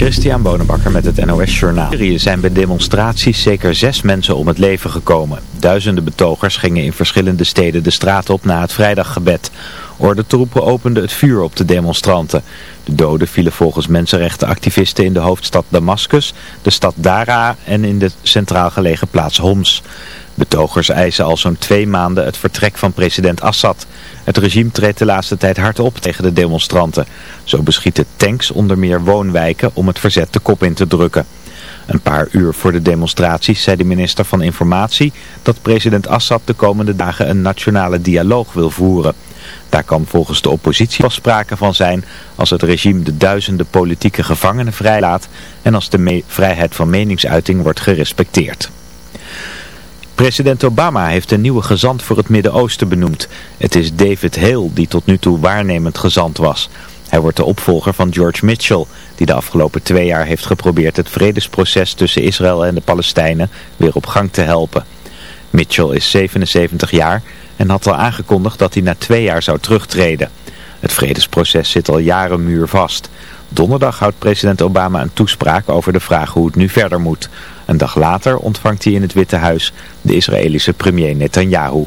Christian Bonenbakker met het NOS Journaal. Er zijn bij demonstraties zeker zes mensen om het leven gekomen. Duizenden betogers gingen in verschillende steden de straat op na het vrijdaggebed. Ordentroepen openden het vuur op de demonstranten. De doden vielen volgens mensenrechtenactivisten in de hoofdstad Damascus, de stad Dara en in de centraal gelegen plaats Homs. Betogers eisen al zo'n twee maanden het vertrek van president Assad. Het regime treedt de laatste tijd hard op tegen de demonstranten. Zo beschieten tanks onder meer woonwijken om het verzet de kop in te drukken. Een paar uur voor de demonstraties zei de minister van Informatie dat president Assad de komende dagen een nationale dialoog wil voeren. Daar kan volgens de oppositie pas sprake van zijn als het regime de duizenden politieke gevangenen vrijlaat en als de vrijheid van meningsuiting wordt gerespecteerd. President Obama heeft een nieuwe gezant voor het Midden-Oosten benoemd. Het is David Hale die tot nu toe waarnemend gezant was. Hij wordt de opvolger van George Mitchell, die de afgelopen twee jaar heeft geprobeerd het vredesproces tussen Israël en de Palestijnen weer op gang te helpen. Mitchell is 77 jaar en had al aangekondigd dat hij na twee jaar zou terugtreden. Het vredesproces zit al jaren muurvast. Donderdag houdt president Obama een toespraak over de vraag hoe het nu verder moet. Een dag later ontvangt hij in het Witte Huis de Israëlische premier Netanyahu.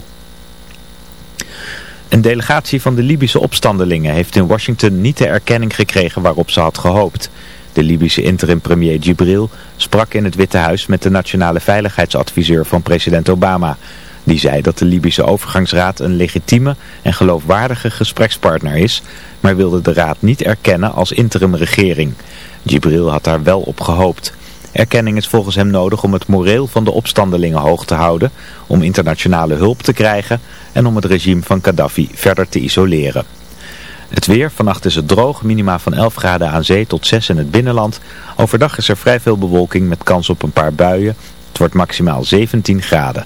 Een delegatie van de Libische opstandelingen heeft in Washington niet de erkenning gekregen waarop ze had gehoopt. De Libische interim-premier Gibril sprak in het Witte Huis met de nationale veiligheidsadviseur van president Obama. Die zei dat de Libische overgangsraad een legitieme en geloofwaardige gesprekspartner is, maar wilde de raad niet erkennen als interimregering. Gibril had daar wel op gehoopt. Erkenning is volgens hem nodig om het moreel van de opstandelingen hoog te houden, om internationale hulp te krijgen en om het regime van Gaddafi verder te isoleren. Het weer, vannacht is het droog, minima van 11 graden aan zee tot 6 in het binnenland. Overdag is er vrij veel bewolking met kans op een paar buien. Het wordt maximaal 17 graden.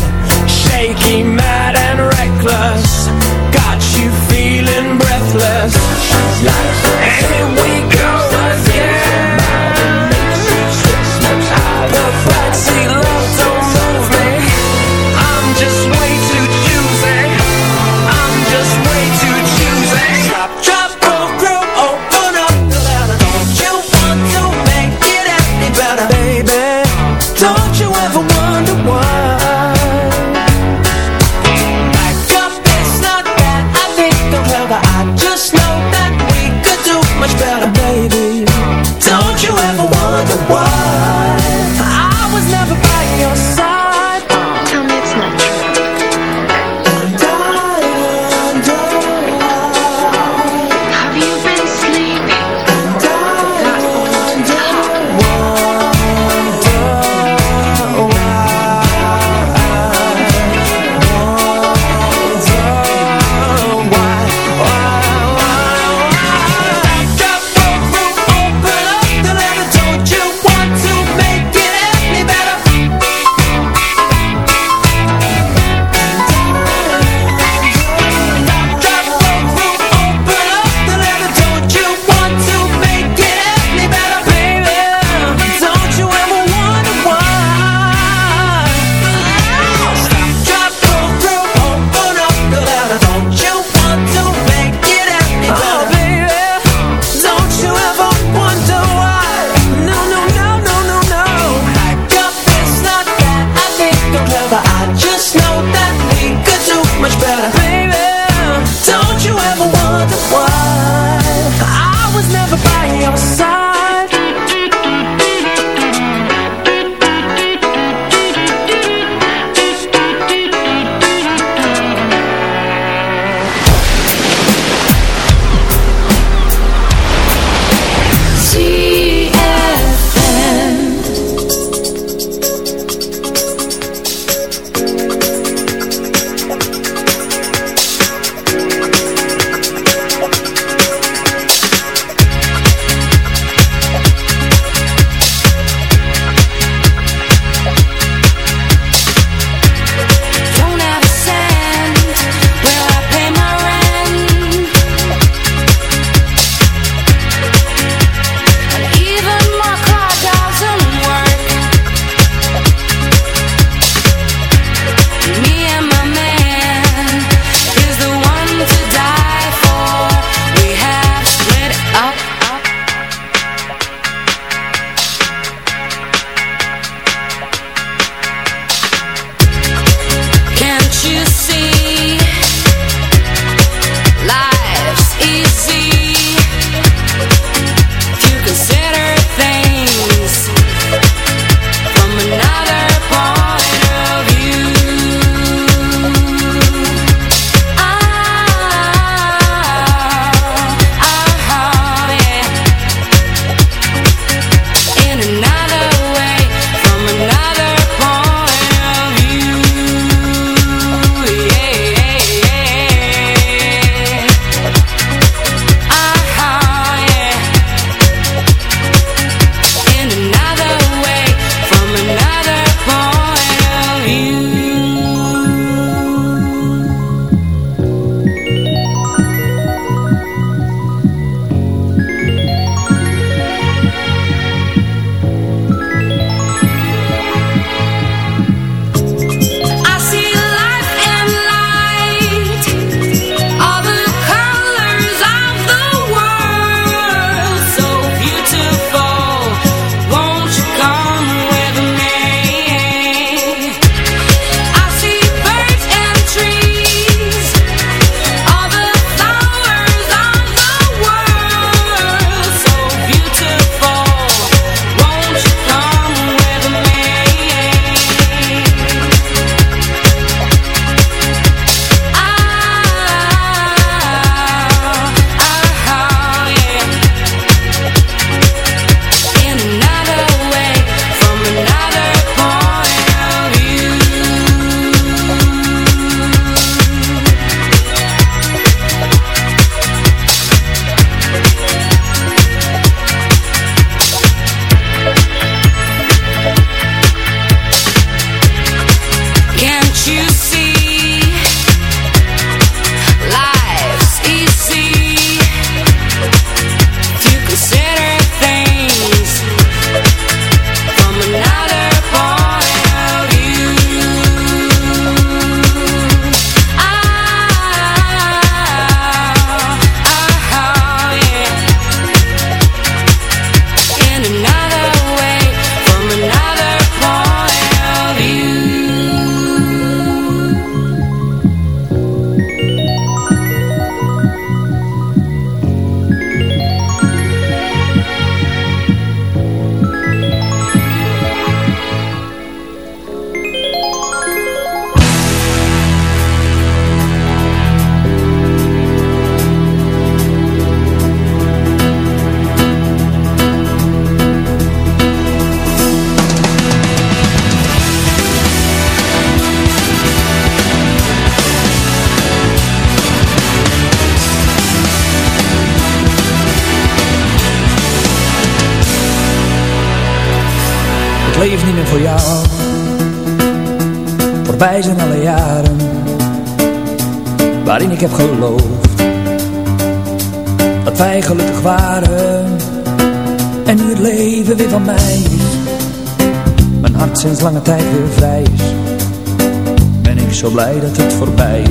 blij dat het voorbij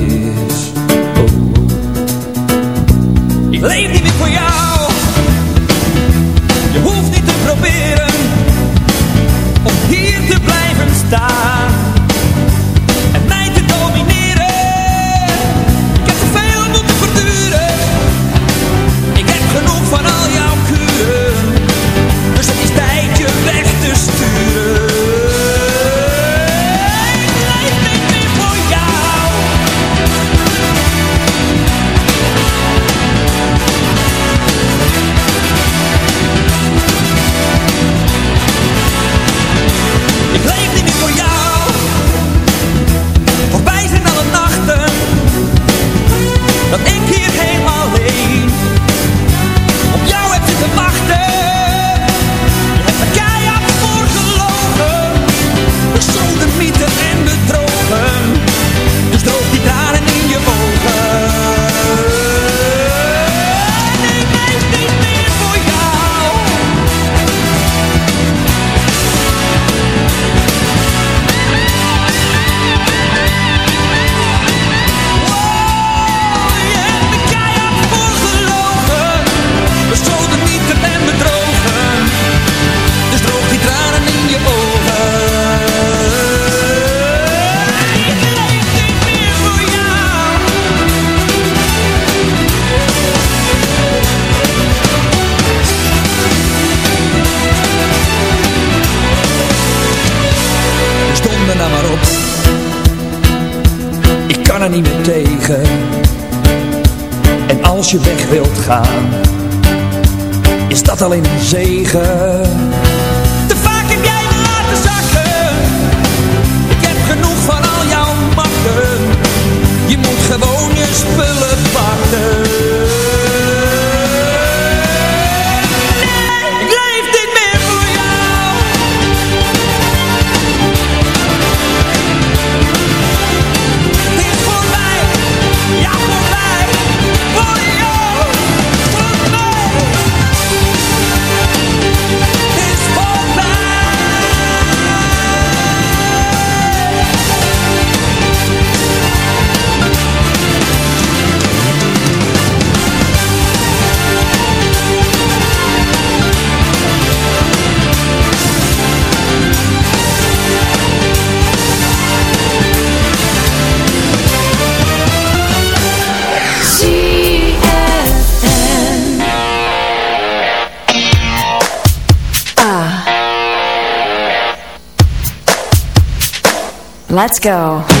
Let's go.